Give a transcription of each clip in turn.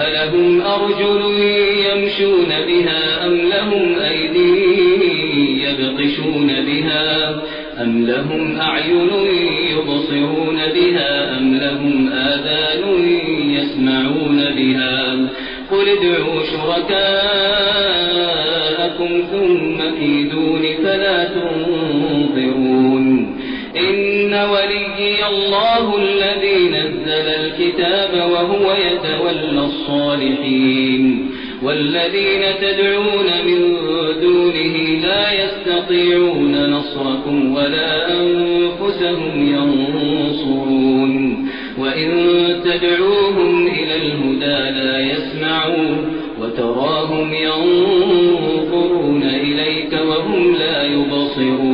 ألهم أرجل يمشون بها أم لهم أيدي يبطشون بها أم لهم أعين يبصرون بها أم لهم آذان يسمعون بها قل ادعوا شركاءكم ثم كيدون فلا تنظرون إن وليي الله الذي نزل الكتاب وهو يتولى الصالحين والذين تدعون من دونه لا يستطيعون نصركم ولا أنفسهم ينصرون وإن تدعوهم إلى الهدى لا يسمعون وتراهم ينظرون إليك وهم لا يبصرون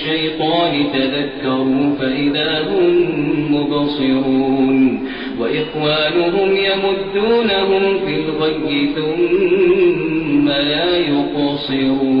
الشيطان تذكروا فإذا هم مبصرون وإخوانهم يمدونهم في الغي ثم لا يقصرون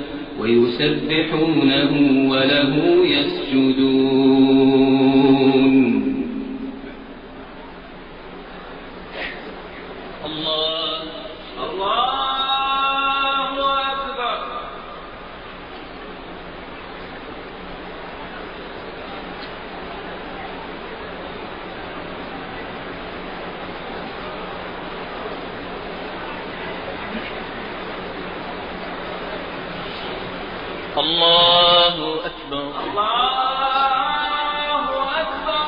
ويسبحونه وله يسجدون الله الله أكبر الله أكبر الله أكبر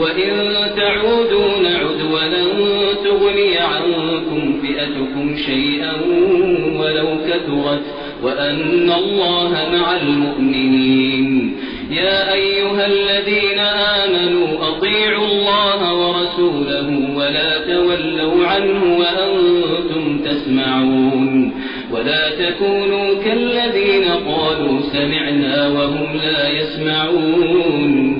وإن تعودوا نعد ولن تغني عنكم فئتكم شيئا ولو كثرت وأن الله مع المؤمنين. يا أيها الذين آمنوا أطيعوا الله ورسوله ولا تولوا عنه وأنتم تسمعون. ولا تكونوا كالذين قالوا سمعنا وهم لا يسمعون.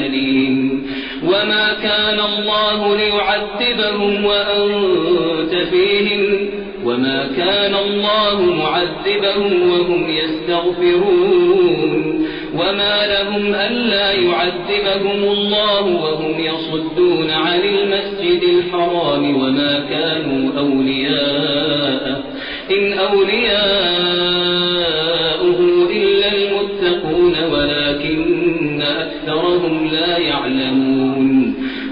وما كان الله ليعذبهم وأنت فيهم وما كان الله معذبهم وهم يستغفرون وما لهم ألا يعذبهم الله وهم يصدون عن المسجد الحرام وما كانوا أولياء إن أولياؤه إلا المتقون ولكن أكثرهم لا يعلمون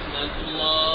ورحمة الله.